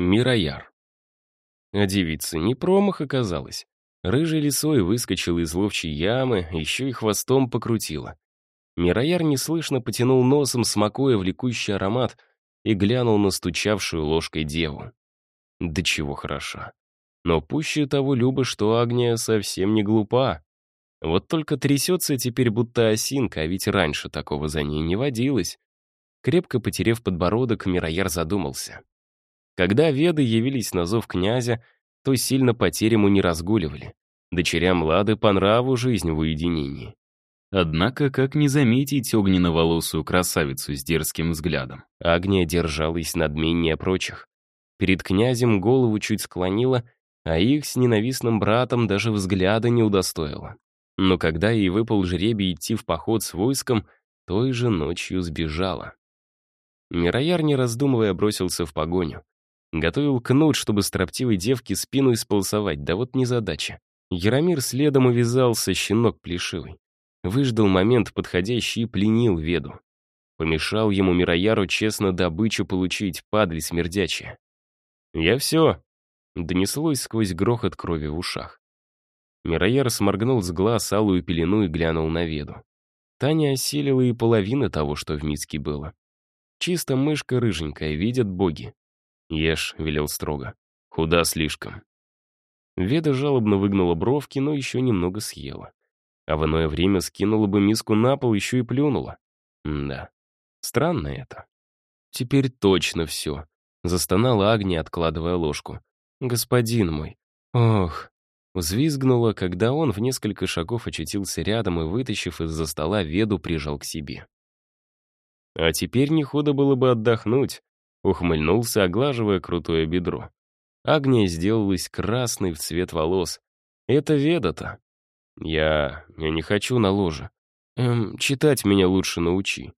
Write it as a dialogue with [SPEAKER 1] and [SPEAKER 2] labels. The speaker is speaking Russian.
[SPEAKER 1] Мирояр. А девица не промах оказалась. Рыжий лисой выскочила из ловчей ямы, еще и хвостом покрутила. Мирояр неслышно потянул носом, смакуя влекущий аромат, и глянул на стучавшую ложкой деву. Да чего хороша. Но пуще того Люба, что Агния совсем не глупа. Вот только трясется теперь будто осинка, а ведь раньше такого за ней не водилось. Крепко потерев подбородок, Мирояр задумался. Когда веды явились на зов князя, то сильно по терему не разгуливали. Дочерям Лады по нраву жизнь в уединении. Однако, как не заметить огненно-волосую красавицу с дерзким взглядом? Агния держалась надменнее прочих. Перед князем голову чуть склонила, а их с ненавистным братом даже взгляда не удостоила. Но когда ей выпал жребий идти в поход с войском, той же ночью сбежала. Мирояр, не раздумывая, бросился в погоню. Готовил кнут, чтобы строптивой девке спину исполосовать, да вот незадача. Яромир следом увязался, щенок плешивый. Выждал момент подходящий и пленил Веду. Помешал ему Мирояру честно добычу получить, падаль смердячая. «Я все», — донеслось сквозь грохот крови в ушах. Мирояр сморгнул с глаз алую пелену и глянул на Веду. Таня осилила и половина того, что в миске было. Чисто мышка рыженькая, видят боги. «Ешь», — велел строго. «Худа слишком». Веда жалобно выгнула бровки, но еще немного съела. А в иное время скинула бы миску на пол, еще и плюнула. Да, странно это. «Теперь точно все», — застонала Агния, откладывая ложку. «Господин мой, ох!» Взвизгнула, когда он в несколько шагов очутился рядом и, вытащив из-за стола веду, прижал к себе. А теперь не худо было бы отдохнуть, ухмыльнулся, оглаживая крутое бедро. Агния сделалась красной в цвет волос. Это веда-то. Я... я не хочу на ложе. Эм, читать меня лучше научи.